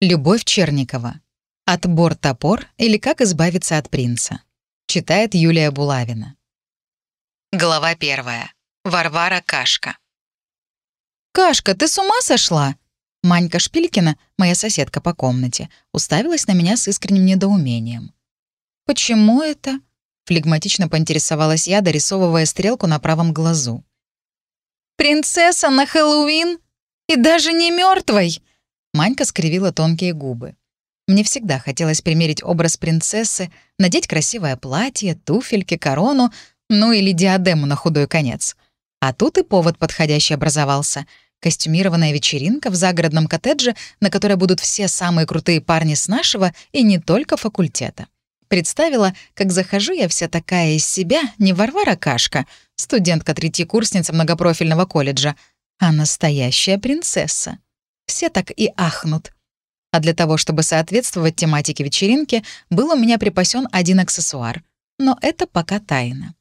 Любовь Черникова. Отбор-топор или как избавиться от принца. Читает Юлия Булавина. Глава первая. Варвара Кашка. «Кашка, ты с ума сошла?» Манька Шпилькина, моя соседка по комнате, уставилась на меня с искренним недоумением. «Почему это?» — флегматично поинтересовалась я, дорисовывая стрелку на правом глазу. «Принцесса на Хэллоуин? И даже не мертвой! Манька скривила тонкие губы. Мне всегда хотелось примерить образ принцессы, надеть красивое платье, туфельки, корону, ну или диадему на худой конец. А тут и повод подходящий образовался. Костюмированная вечеринка в загородном коттедже, на которой будут все самые крутые парни с нашего и не только факультета. Представила, как захожу я вся такая из себя, не Варвара Кашка, студентка-третьекурсница многопрофильного колледжа, а настоящая принцесса все так и ахнут. А для того, чтобы соответствовать тематике вечеринки, был у меня припасен один аксессуар. Но это пока тайна.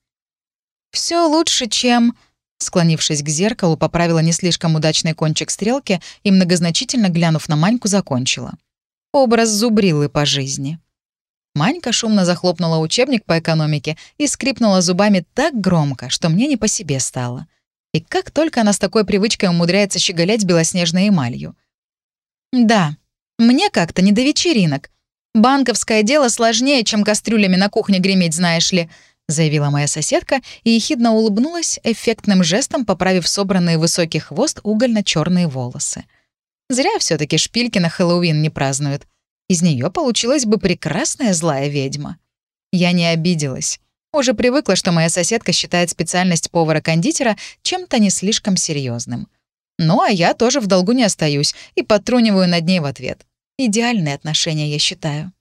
Все лучше, чем... Склонившись к зеркалу, поправила не слишком удачный кончик стрелки и, многозначительно глянув на Маньку, закончила. Образ зубрилы по жизни. Манька шумно захлопнула учебник по экономике и скрипнула зубами так громко, что мне не по себе стало. И как только она с такой привычкой умудряется щеголять белоснежной эмалью. Да, мне как-то не до вечеринок. Банковское дело сложнее, чем кастрюлями на кухне греметь, знаешь ли, заявила моя соседка и ехидно улыбнулась, эффектным жестом поправив собранные высокий хвост угольно-черные волосы. Зря все таки шпильки на Хэллоуин не празднуют. Из нее получилась бы прекрасная злая ведьма. Я не обиделась. Уже привыкла, что моя соседка считает специальность повара-кондитера чем-то не слишком серьезным. Ну, а я тоже в долгу не остаюсь и подтруниваю над ней в ответ. Идеальные отношения, я считаю.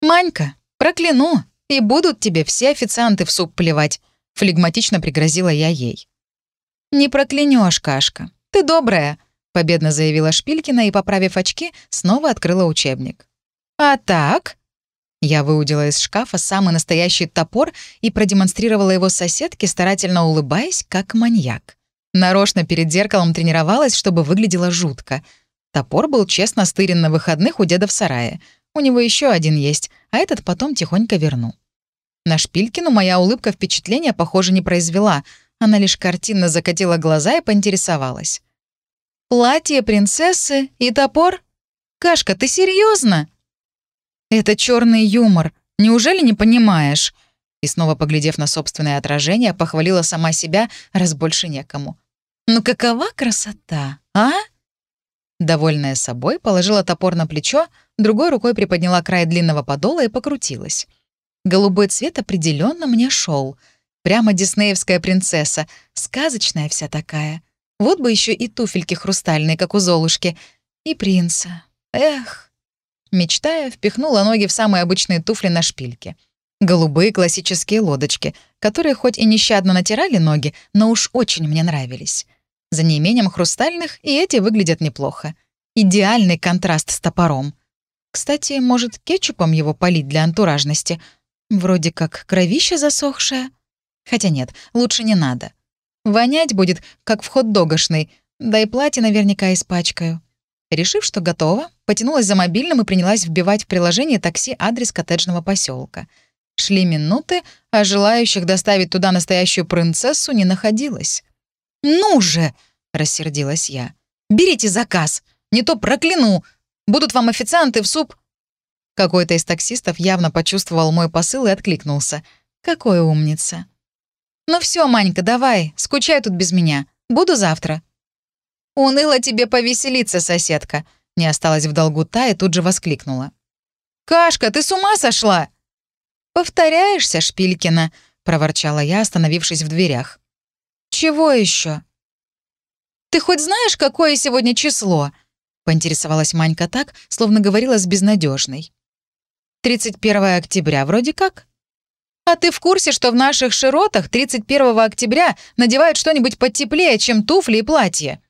«Манька, прокляну, и будут тебе все официанты в суп плевать», — флегматично пригрозила я ей. «Не проклянешь, Кашка. Ты добрая», — победно заявила Шпилькина и, поправив очки, снова открыла учебник. «А так?» Я выудила из шкафа самый настоящий топор и продемонстрировала его соседке, старательно улыбаясь, как маньяк. Нарочно перед зеркалом тренировалась, чтобы выглядело жутко. Топор был честно стырен на выходных у деда в сарае. У него еще один есть, а этот потом тихонько верну. На Шпилькину моя улыбка впечатления, похоже, не произвела. Она лишь картинно закатила глаза и поинтересовалась. «Платье принцессы и топор? Кашка, ты серьезно? «Это черный юмор. Неужели не понимаешь?» И снова, поглядев на собственное отражение, похвалила сама себя, раз больше некому. «Ну какова красота, а?» Довольная собой, положила топор на плечо, другой рукой приподняла край длинного подола и покрутилась. Голубой цвет определенно мне шел. Прямо диснеевская принцесса, сказочная вся такая. Вот бы еще и туфельки хрустальные, как у Золушки. И принца. Эх. Мечтая, впихнула ноги в самые обычные туфли на шпильке. Голубые классические лодочки, которые хоть и нещадно натирали ноги, но уж очень мне нравились. За неимением хрустальных и эти выглядят неплохо. Идеальный контраст с топором. Кстати, может, кетчупом его полить для антуражности? Вроде как кровища засохшая. Хотя нет, лучше не надо. Вонять будет, как в хот-догошный, да и платье наверняка испачкаю. Решив, что готово, потянулась за мобильным и принялась вбивать в приложение такси адрес коттеджного поселка. Шли минуты, а желающих доставить туда настоящую принцессу не находилось. «Ну же!» — рассердилась я. «Берите заказ! Не то прокляну! Будут вам официанты в суп!» Какой-то из таксистов явно почувствовал мой посыл и откликнулся. «Какой умница!» «Ну все, Манька, давай, скучай тут без меня. Буду завтра». «Уныло тебе повеселиться, соседка», — не осталась в долгу та и тут же воскликнула. «Кашка, ты с ума сошла?» «Повторяешься, Шпилькина», — проворчала я, остановившись в дверях. «Чего еще? «Ты хоть знаешь, какое сегодня число?» — поинтересовалась Манька так, словно говорила с безнадежной. «31 октября вроде как». «А ты в курсе, что в наших широтах 31 октября надевают что-нибудь потеплее, чем туфли и платье?»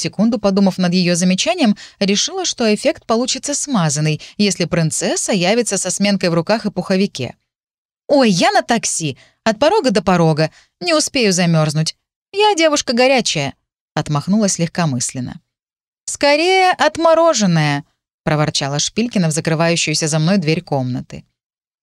Секунду подумав над ее замечанием, решила, что эффект получится смазанный, если принцесса явится со сменкой в руках и пуховике. «Ой, я на такси! От порога до порога! Не успею замерзнуть. Я девушка горячая!» — отмахнулась легкомысленно. «Скорее отмороженная!» проворчала Шпилькина в закрывающуюся за мной дверь комнаты.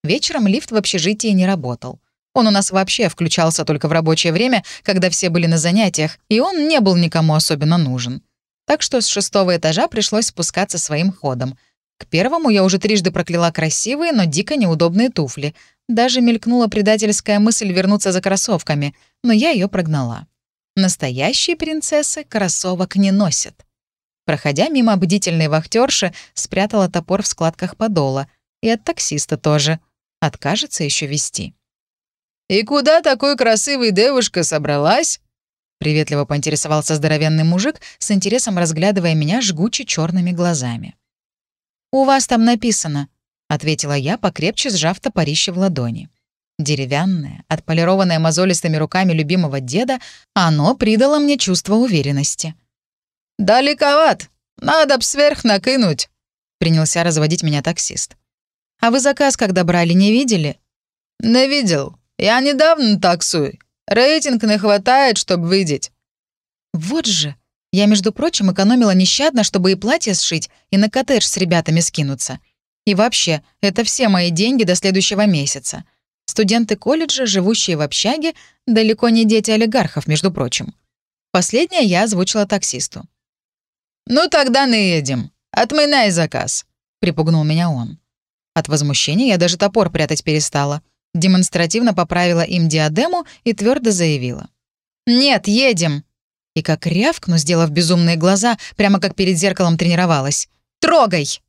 Вечером лифт в общежитии не работал. Он у нас вообще включался только в рабочее время, когда все были на занятиях, и он не был никому особенно нужен. Так что с шестого этажа пришлось спускаться своим ходом. К первому я уже трижды прокляла красивые, но дико неудобные туфли. Даже мелькнула предательская мысль вернуться за кроссовками, но я ее прогнала. Настоящие принцессы кроссовок не носят. Проходя мимо бдительной вахтерши, спрятала топор в складках подола. И от таксиста тоже. Откажется еще вести. «И куда такой красивый девушка собралась?» Приветливо поинтересовался здоровенный мужик, с интересом разглядывая меня жгуче черными глазами. «У вас там написано», — ответила я, покрепче сжав топорище в ладони. Деревянное, отполированное мозолистыми руками любимого деда, оно придало мне чувство уверенности. «Далековат. Надо б сверх накинуть», — принялся разводить меня таксист. «А вы заказ, когда брали, не видели?» «Не видел. Я недавно таксую. Рейтинг не хватает, чтобы видеть». «Вот же. Я, между прочим, экономила нещадно, чтобы и платье сшить, и на коттедж с ребятами скинуться. И вообще, это все мои деньги до следующего месяца. Студенты колледжа, живущие в общаге, далеко не дети олигархов, между прочим. Последнее я озвучила таксисту. «Ну тогда не едем. Отминай заказ», — припугнул меня он. От возмущения я даже топор прятать перестала — демонстративно поправила им диадему и твердо заявила. «Нет, едем!» И как рявкну, сделав безумные глаза, прямо как перед зеркалом тренировалась. «Трогай!»